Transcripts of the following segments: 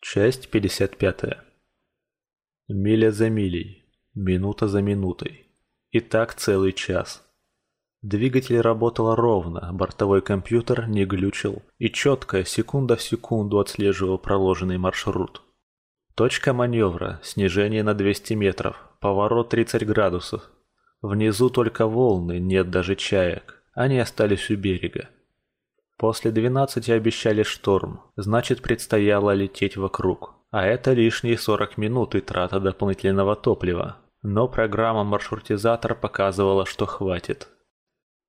Часть 55. Миля за милей, минута за минутой. И так целый час. Двигатель работал ровно, бортовой компьютер не глючил и четко, секунда в секунду отслеживал проложенный маршрут. Точка маневра, снижение на 200 метров, поворот 30 градусов. Внизу только волны, нет даже чаек, они остались у берега. После 12 обещали шторм, значит предстояло лететь вокруг. А это лишние 40 минут и трата дополнительного топлива. Но программа маршрутизатор показывала, что хватит.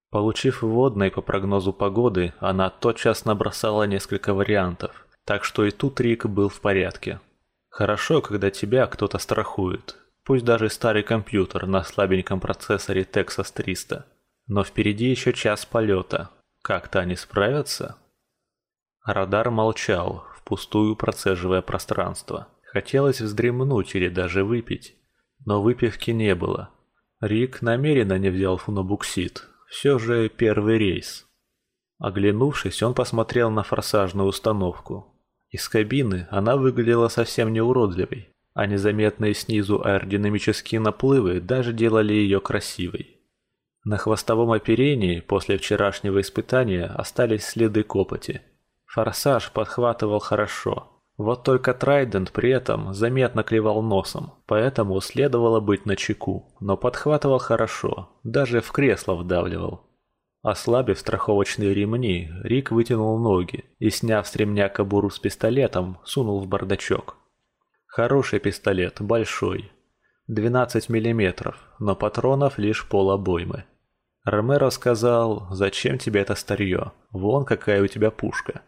Получив вводной по прогнозу погоды, она тотчас набросала несколько вариантов, так что и тут Рик был в порядке. Хорошо, когда тебя кто-то страхует, пусть даже старый компьютер на слабеньком процессоре Texas 300. Но впереди еще час полета, как-то они справятся? Радар молчал, впустую процеживая пространство. Хотелось вздремнуть или даже выпить, но выпивки не было. Рик намеренно не взял фунобуксит, все же первый рейс. Оглянувшись, он посмотрел на форсажную установку. Из кабины она выглядела совсем не уродливой, а незаметные снизу аэродинамические наплывы даже делали ее красивой. На хвостовом оперении после вчерашнего испытания остались следы копоти. Форсаж подхватывал хорошо. Вот только Трайдент при этом заметно клевал носом, поэтому следовало быть начеку, но подхватывал хорошо, даже в кресло вдавливал. Ослабив страховочные ремни, Рик вытянул ноги и, сняв с ремня кобуру с пистолетом, сунул в бардачок. Хороший пистолет, большой. 12 миллиметров, но патронов лишь пол обоймы. Ромеро сказал, зачем тебе это старье? Вон какая у тебя пушка.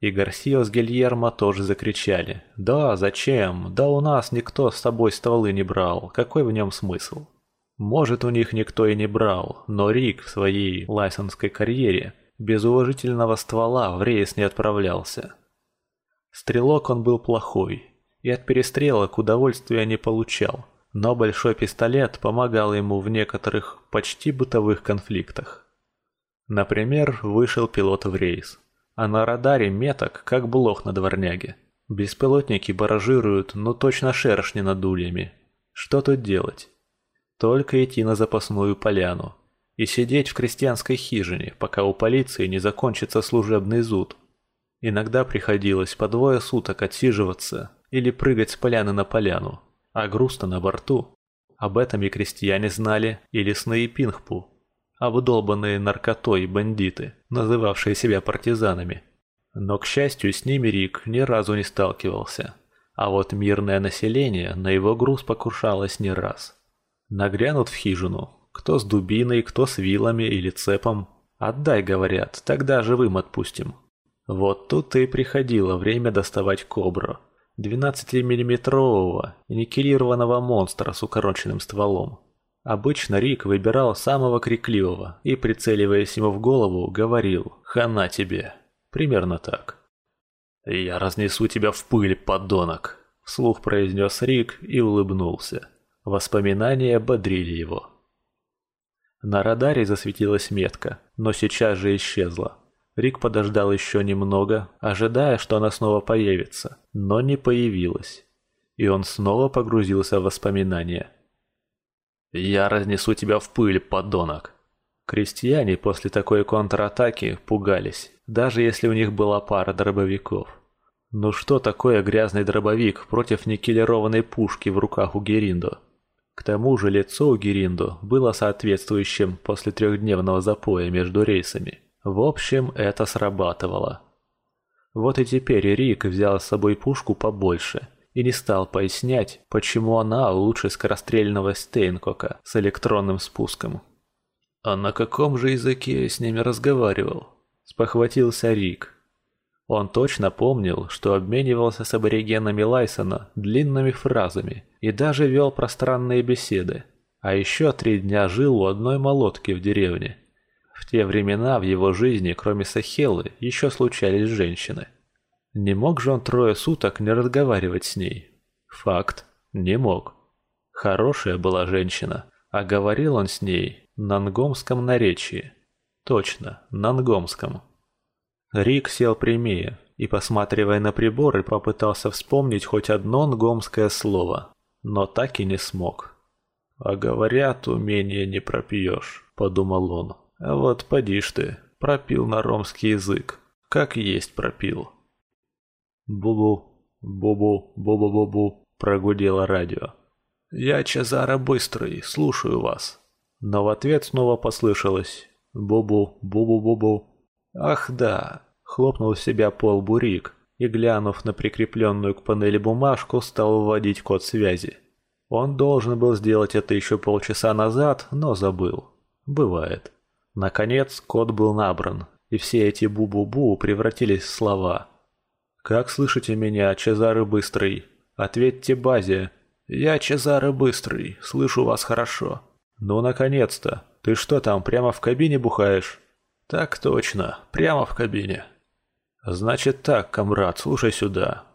И Гарсио с Гильермо тоже закричали. Да, зачем? Да у нас никто с собой стволы не брал. Какой в нем смысл? Может, у них никто и не брал, но Рик в своей лайсенской карьере без уважительного ствола в рейс не отправлялся. Стрелок он был плохой, и от перестрелок удовольствия не получал но большой пистолет помогал ему в некоторых почти бытовых конфликтах. Например, вышел пилот в рейс, а на радаре меток, как блох на дворняге. Беспилотники баражируют, но точно шершни над ульями. Что тут делать? Только идти на запасную поляну и сидеть в крестьянской хижине, пока у полиции не закончится служебный зуд. Иногда приходилось по двое суток отсиживаться или прыгать с поляны на поляну, а груз на борту. Об этом и крестьяне знали, и лесные пингпу, обдолбанные наркотой бандиты, называвшие себя партизанами. Но, к счастью, с ними Рик ни разу не сталкивался. А вот мирное население на его груз покушалось не раз. Нагрянут в хижину, кто с дубиной, кто с вилами или цепом. «Отдай», — говорят, — «тогда живым отпустим». Вот тут и приходило время доставать кобру. 12-миллиметрового никелированного монстра с укороченным стволом. Обычно Рик выбирал самого крикливого и, прицеливаясь ему в голову, говорил «Хана тебе». Примерно так. «Я разнесу тебя в пыль, подонок», — вслух произнес Рик и улыбнулся. Воспоминания бодрили его. На радаре засветилась метка, но сейчас же исчезла. Рик подождал еще немного, ожидая, что она снова появится, но не появилась. И он снова погрузился в воспоминания. «Я разнесу тебя в пыль, подонок!» Крестьяне после такой контратаки пугались, даже если у них была пара дробовиков. Ну что такое грязный дробовик против никелированной пушки в руках у Гериндо? К тому же лицо у Гериндо было соответствующим после трехдневного запоя между рейсами. В общем, это срабатывало. Вот и теперь Рик взял с собой пушку побольше и не стал пояснять, почему она лучше скорострельного Стейнкока с электронным спуском. «А на каком же языке я с ними разговаривал?» – спохватился Рик. Он точно помнил, что обменивался с аборигенами Лайсона длинными фразами и даже вел пространные беседы. А еще три дня жил у одной молотки в деревне – в те времена в его жизни, кроме Сахелы, еще случались женщины. Не мог же он трое суток не разговаривать с ней? Факт. Не мог. Хорошая была женщина, а говорил он с ней на нгомском наречии. Точно, на нгомском. Рик сел прямее, и, посматривая на приборы, попытался вспомнить хоть одно нгомское слово, но так и не смог. «А говорят, умение не пропьешь», — подумал он. «А вот поди ж ты, пропил на ромский язык, как есть пропил». «Бу-бу, бу-бу, бу-бу-бу-бу», — прогудело радио. «Я Чезаро Быстрый, слушаю вас». Но в ответ снова послышалось «бу-бу, бу-бу-бу-бу». «Ах да, Хлопнул в себя пол бурик и, глянув на прикрепленную к панели бумажку, стал вводить код связи. Он должен был сделать это еще полчаса назад, но забыл. Бывает. Наконец, код был набран, и все эти бу-бу-бу превратились в слова. «Как слышите меня, Чезары Быстрый? Ответьте базе. Я Чезары Быстрый, слышу вас хорошо». «Ну, наконец-то! Ты что там, прямо в кабине бухаешь?» «Так точно, прямо в кабине». «Значит так, комрад, слушай сюда.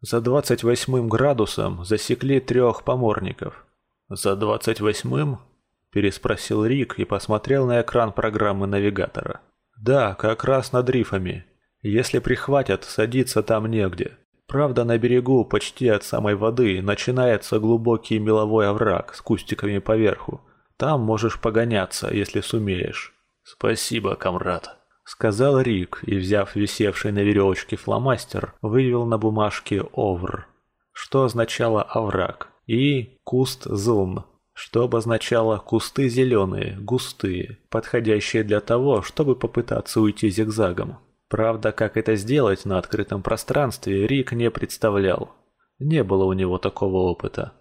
За двадцать восьмым градусом засекли трех поморников». «За двадцать восьмым?» – переспросил Рик и посмотрел на экран программы навигатора. «Да, как раз над рифами. Если прихватят, садиться там негде. Правда, на берегу, почти от самой воды, начинается глубокий меловой овраг с кустиками поверху. Там можешь погоняться, если сумеешь». «Спасибо, комрад», — сказал Рик и, взяв висевший на веревочке фломастер, вывел на бумажке «Овр», что означало «овраг», и «куст зун», что обозначало «кусты зеленые, густые, подходящие для того, чтобы попытаться уйти зигзагом». Правда, как это сделать на открытом пространстве, Рик не представлял. Не было у него такого опыта.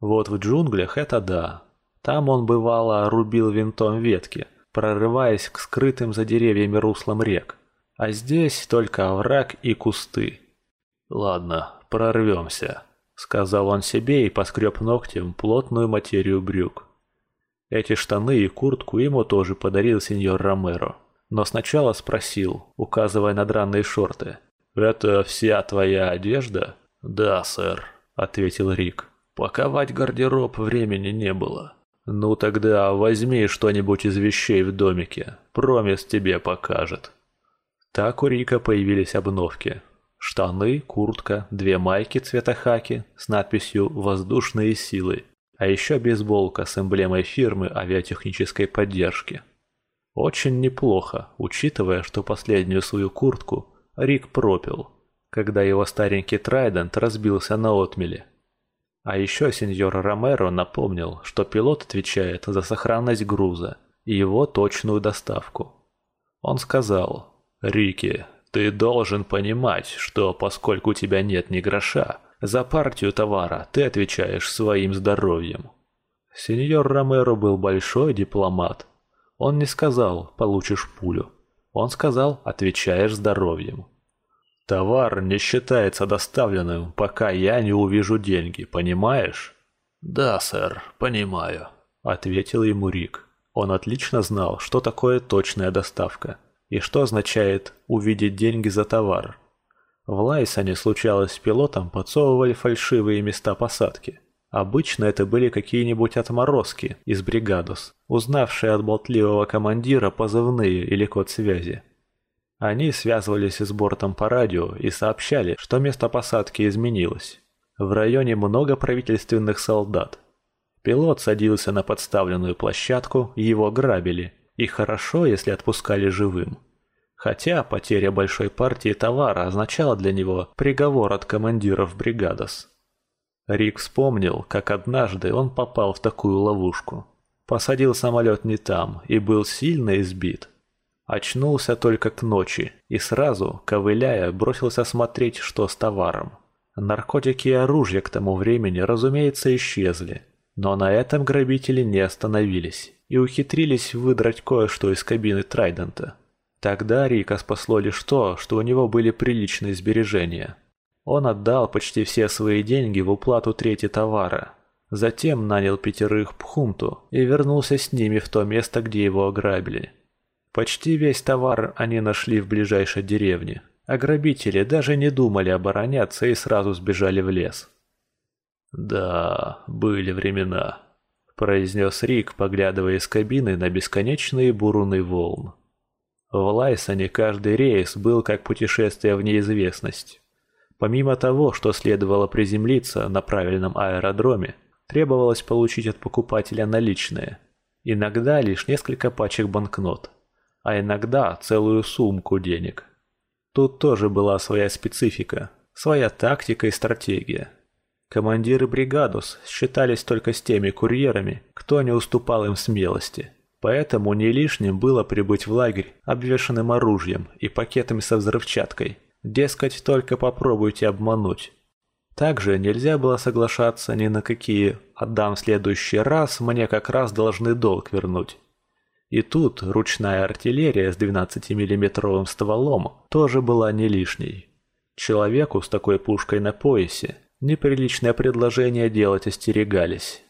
Вот в джунглях это да. Там он бывало рубил винтом ветки – прорываясь к скрытым за деревьями руслам рек. А здесь только овраг и кусты. «Ладно, прорвемся», — сказал он себе и поскреб ногтем плотную материю брюк. Эти штаны и куртку ему тоже подарил сеньор Ромеро. Но сначала спросил, указывая на дранные шорты. «Это вся твоя одежда?» «Да, сэр», — ответил Рик. «Паковать гардероб времени не было». «Ну тогда возьми что-нибудь из вещей в домике, Промис тебе покажет». Так у Рика появились обновки. Штаны, куртка, две майки цвета хаки с надписью «Воздушные силы», а еще бейсболка с эмблемой фирмы авиатехнической поддержки. Очень неплохо, учитывая, что последнюю свою куртку Рик пропил, когда его старенький Трайдент разбился на отмеле. А еще сеньор Ромеро напомнил, что пилот отвечает за сохранность груза и его точную доставку. Он сказал, «Рики, ты должен понимать, что поскольку у тебя нет ни гроша, за партию товара ты отвечаешь своим здоровьем». Сеньор Ромеро был большой дипломат. Он не сказал «получишь пулю». Он сказал «отвечаешь здоровьем». Товар не считается доставленным, пока я не увижу деньги, понимаешь? Да, сэр, понимаю, ответил ему Рик. Он отлично знал, что такое точная доставка и что означает увидеть деньги за товар. В Лайсоне случалось пилотам подсовывали фальшивые места посадки. Обычно это были какие-нибудь отморозки из бригадос, узнавшие от болтливого командира позывные или код связи. Они связывались с бортом по радио и сообщали, что место посадки изменилось. В районе много правительственных солдат. Пилот садился на подставленную площадку, его грабили, и хорошо, если отпускали живым. Хотя потеря большой партии товара означала для него приговор от командиров бригадос. Рик вспомнил, как однажды он попал в такую ловушку. Посадил самолет не там и был сильно избит. Очнулся только к ночи и сразу, ковыляя, бросился смотреть, что с товаром. Наркотики и оружие к тому времени, разумеется, исчезли. Но на этом грабители не остановились и ухитрились выдрать кое-что из кабины Трайдента. Тогда Рика спасло лишь то, что у него были приличные сбережения. Он отдал почти все свои деньги в уплату трети товара. Затем нанял пятерых пхунту и вернулся с ними в то место, где его ограбили. Почти весь товар они нашли в ближайшей деревне, а грабители даже не думали обороняться и сразу сбежали в лес. «Да, были времена», — произнес Рик, поглядывая из кабины на бесконечные буруны волн. В Лайсоне каждый рейс был как путешествие в неизвестность. Помимо того, что следовало приземлиться на правильном аэродроме, требовалось получить от покупателя наличные. Иногда лишь несколько пачек банкнот, а иногда целую сумку денег. Тут тоже была своя специфика, своя тактика и стратегия. Командиры бригадус считались только с теми курьерами, кто не уступал им смелости. Поэтому не лишним было прибыть в лагерь обвешанным оружием и пакетами со взрывчаткой. Дескать, только попробуйте обмануть. Также нельзя было соглашаться ни на какие «отдам в следующий раз, мне как раз должны долг вернуть». И тут ручная артиллерия с 12-миллиметровым стволом тоже была не лишней. Человеку с такой пушкой на поясе неприличное предложение делать остерегались.